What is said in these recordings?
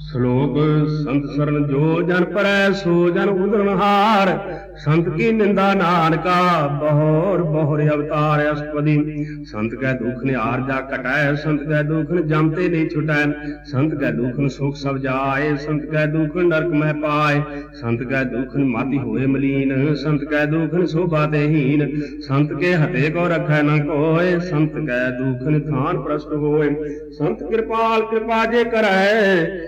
Slow ਸੰਤ ਸਰਨ ਜੋ ਜਨ ਪਰੈ ਸੋ ਜਨ ਉਦਰਨ ਸੰਤ ਕੀ ਨਿੰਦਾ ਨਾਨਕਾ, ਬਹੁਰ ਬਹੁਰ ਅਵਤਾਰ ਅਸਪਦੀ। ਸੰਤ ਕੈ ਦੁਖ ਨਿਹਾਰ ਜਾ ਕਟੈ ਸੰਤ ਕੈ ਦੁਖ ਜਮਤੇ ਨਹੀਂ ਛੁਟੈ ਸੰਤ ਕੈ ਦੁਖ ਸੁਖ ਸਭ ਜਾਏ, ਸੰਤ ਕੈ ਦੁਖ ਨਰਕ ਮਹਿ ਪਾਏ। ਸੰਤ ਕੈ ਦੁਖ ਮਾਤੀ ਹੋਏ ਮਲੀਨ, ਸੰਤ ਕੈ ਦੁਖ ਸੋਭਾ ਦੇਹੀਨ ਸੰਤ ਕੇ ਹਤੇ ਕੋ ਰਖੈ ਨਾ ਕੋਏ, ਸੰਤ ਕੈ ਦੁਖ ਥਾਨ ਪ੍ਰਸਤ ਹੋਏ। ਸੰਤ ਕਿਰਪਾਲ ਕਿਰਪਾ ਜੇ ਕਰੈ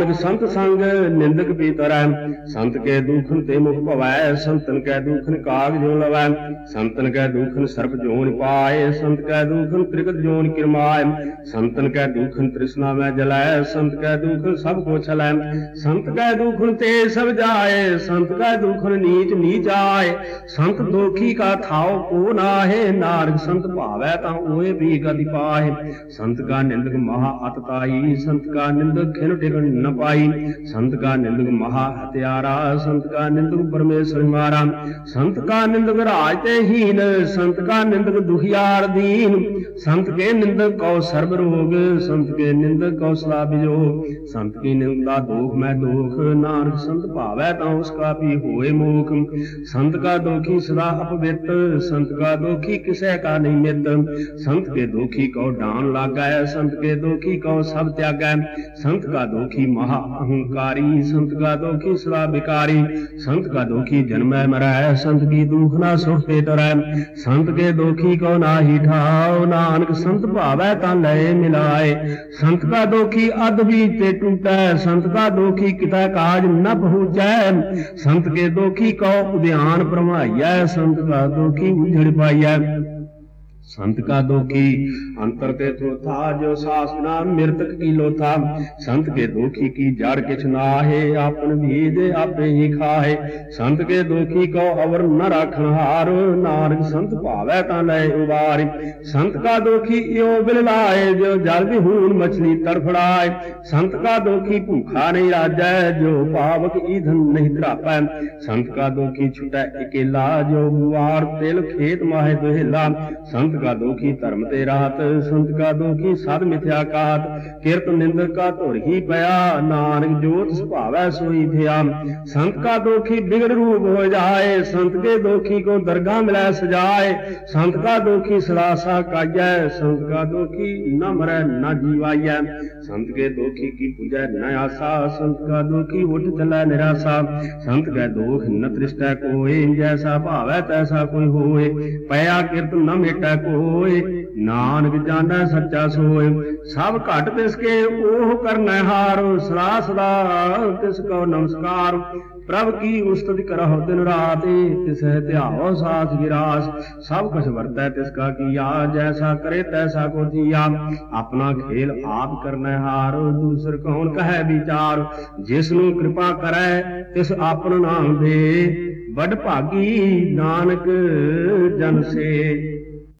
ਨਾਨਕ ਸੰਤ ਸੰਗ, ਨਿੰਦਕ ਵੀ ਤਰੈ ਸੰਤ ਕੇ ਦੁਖਨ ਤੇ ਮੁਖ ਭਵੈ, ਸੰਤਨ ਕੈ ਦੁਖਨ ਕਾਗ ਜੋ ਲਵੈ। ਸੰਤਨ ਕੈ ਦੁਖਨ ਸਰਪ ਜੋਨ ਪਾਏ, ਸੰਤ ਕੈ ਦੁਖਨ ਤ੍ਰਿਗਤ ਜੋਨ ਕਿਰਮਾਏ। ਸੰਤਨ ਕੈ ਦੁਖਨ ਤ੍ਰਿਸ਼ਨਾ ਮੈਂ ਜਲੈ, ਸੰਤ ਕੈ ਦੁਖਨ ਸਭ ਕੋ ਛਲੈ ਸੰਤ ਕੈ ਦੁਖਨ ਤੇ ਸਭ ਜਾਏ, ਸੰਤ ਕੈ ਦੁਖਨ ਨੀਚ ਨੀਚ ਆਏ। ਸੰਤ ਦੋਖੀ ਕਾ ਥਾਉ ਕੋ ਨਾਹੇ, ਨਾਰਗ ਸੰਤ ਭਾਵੈ ਤਾਂ ਓਏ ਵੀ ਗതി ਪਾਏ ਸੰਤ ਕਾ ਨਿੰਦਕ ਮਹਾ ਅਤਤਾਈ ਸੰਤ ਕਾ ਨਿੰਦਕ ਖਿਨ ਟਿਕਣ ਨ ਪਾਈ ਸੰਤ ਕਾ ਨਿੰਦਕ ਮਹਾ ਹਤਿਆਰਾ, ਸੰਤ ਕਾ ਨਿੰਦਕ ਪਰਮੇਸ਼ਰ ਮਾਰਾ। ਸੰਤ ਕਾ ਨਿੰਦਕ ਰਾਜ ਤੇ ਹੀਨ, ਸੰਤ ਕਾ ਨਿੰਦਕ ਦੁਖਿਆਰ ਦੀਨ। ਸੰਤ ਕੇ ਨਿੰਦਕ ਕਉ ਸਰਬ ਰੋਗ, ਸੰਤ ਕੇ ਨਿੰਦਕ ਕਉ ਸਲਾ ਬਿਜੋਗ। ਸੰਤ ਕੀ ਨਿੰਦਾ ਦੋਖ ਮੈਂ ਦੋਖ, ਨਾਨਕ ਸੰਤ ਭਾਵੈ ਤਾਂ ਉਸ ਕਾ ਵੀ ਹੋਏ ਮੋਖ। ਸੰਤ ਕਾ ਦੋਖੀ ਸਦਾ ਅਪਵਿੱਤ ਸੰਤ ਕਾ ਦੋਖੀ ਕਿਸੈ ਕਾ ਨਹੀਂ ਮਿੱਤ ਸੰਤ ਕੇ ਦੋਖੀ ਕਉ ਡਾਨ ਲਾਗੈ, ਸੰਤ ਕੇ ਦੋਖੀ ਕਉ ਸਭ ਤਿਆਗੈ ਸੰਤ ਕਾ ਦੋਖੀ ਮਹਾ ਅਹੰਕਾਰੀ, ਸੰਤ ਕਾ ਦੋਖੀ ਸਦਾ ਵਿਕਾਰੀ, ਸੰਤ ਕਾ ਦੋਖੀ ਜਨਮੈ ਮਰੈ, ਸੰਤ ਕੀ ਦੁਖ ਨਾ ਸੁਖ ਤੇ ਤਰੈ, ਸੰਤ ਕੇ ਦੋਖੀ ਕੋ ਨਾਹੀ ਠਾਉ, ਨਾਨਕ ਸੰਤ ਭਾਵੈ ਤਾਂ ਲੈ ਮਿਲਾਏ, ਸੰਤ ਕਾ ਦੋਖੀ ਅਧ ਵੀ ਤੇ ਟੂਟੈ, ਸੰਤ ਕਾ ਦੋਖੀ ਕਿਤਾ ਕਾਜ ਨ ਪਹੁੰਚੈ, ਸੰਤ ਕੇ ਦੋਖੀ ਕੋ ਉਦਿਆਨ ਭਰਮਾਈਐ, ਸੰਤ ਕਾ ਦੋਖੀ ਉਝੜ ਪਾਈਐ ਸੰਤ ਕਾ? ਦੋਖੀ ਅੰਤਰ ਤੇ ਥੋਥਾ ਜੋ ਸਾਸ ਨਾ ਮਿਰਤਕ ਕੀ ਲੋਥਾ ਸੰਤ ਕੇ ਦੋਖੀ ਕੀ ਜੜ ਕਿਛ ਨਾਹੇ, ਆਪਨ ਬੀਜ ਆਪੇ ਹੀ ਖਾਹੇ। ਸੰਤ ਕੇ ਦੋਖੀ ਕੋ ਅਵਰ ਨ ਰਾਖਣ ਹਾਰ ਨਾਨਕ ਸੰਤ ਭਾਵੈ ਤਾਂ ਲੈ ਉਬਾਰ। ਸੰਤ ਕਾ ਦੋਖੀ ਇਉ ਬਿਲ ਲਾਏ ਜੋ ਜਲ ਵਿਹੂਨ ਮਛਲੀ ਤੜਫੜਾਏ। ਸੰਤ ਕਾ ਦੋਖੀ ਭੂਖਾ ਨਹੀਂ ਰਾਜੈ, ਜੋ ਪਾਵਕ ਈਧਨ ਨਹੀਂ ਧਰਾਪੈ। ਸੰਤ ਕਾ ਦੋਖੀ ਛੁਟੈ ਇਕੇਲਾ, ਜੋ ਬੁਆਰ ਤਿਲ ਖੇਤ ਮਾਹੇ ਦੁਹੇਲਾ। ਸੰਤ ਕਾ ਦੋਖੀ ਧਰਮ ਤੇ ਰਾਤ, ਸੰਤ ਕਾ ਦੋਖੀ ਸਦ ਮਿਥਿਆ ਕਾਤ, ਕਿਰਤ ਨਿੰਦਕ ਕਾ ਧੁਰ ਹੀ ਪਿਆ, ਨਾਨਕ ਜੋਤ ਸੁਭਾਵੈ ਸੋਈ ਥਿਆ ਸੰਤ ਕਾ ਦੋਖੀ ਬਿਗੜ ਰੂਪ ਹੋ ਜਾਏ, ਸੰਤ ਕੇ ਦੋਖੀ ਕੋ ਦਰਗਾਹ ਮਿਲੈ ਸਜਾਏ। ਸੰਤ ਕਾ ਦੋਖੀ ਸਲਾਸਾ ਕਾਜੈ, ਸੰਤ ਕਾ ਦੋਖੀ ਨ ਮਰੈ, ਨ ਜੀਵਾਈਐ। ਸੰਤ ਕੇ ਦੋਖੀ ਕੀ ਪੂਜੈ ਨ ਆਸਾ, ਸੰਤ ਕਾ ਦੋਖੀ ਉਠ ਚਲੈ ਨਿਰਾਸਾ। ਸੰਤ ਕੈ ਦੋਖ ਨ ਤ੍ਰਿਸ਼ਟੈ ਕੋਏ ਜੈਸਾ ਭਾਵੈ ਤੈਸਾ ਕੋਈ ਹੋਏ। ਪਿਆ ਕਿਰਤ ਨ ਮੇਟੈ ਕੋਏ ਨਾਨਕ ਜਾਣੈ ਸੱਚਾ ਸੋਏ। ਸਭ ਘਟ ਤਿਸ ਕੇ ਉਹ ਕਰਨੈ ਹਾਰ। ਸਦਾ ਸਦਾ ਤਿਸ ਕੋ ਨਮਸਕਾਰ। ਪ੍ਰਭ ਕੀ ਉਸਤਤ ਕਰਹੁ ਦਿਨ ਰਾਤ, ਤਿਸ ਧਿਆਵ ਸਾਥ ਗਿਰਾਸ ਸਭ ਕੁਛ ਵਰਤੈ ਤਿਸ ਕਾ ਕੀਆ, ਜੈਸਾ ਕਰੇ ਤੈਸਾ ਕੋ ਥੀਆ। ਆਪਣਾ ਖੇਲ ਆਪ ਕਰਨੈ ਹਾਰ, ਦੂਸਰ ਕੌਣ ਕਹੈ ਵਿਚਾਰ। ਜਿਸ ਨੂੰ ਕਿਰਪਾ ਕਰੈ, ਤਿਸ ਆਪਣਾ ਨਾਮ ਦੇ। ਵਡ ਭਾਗੀ ਨਾਨਕ ਜਨ ਸੇ।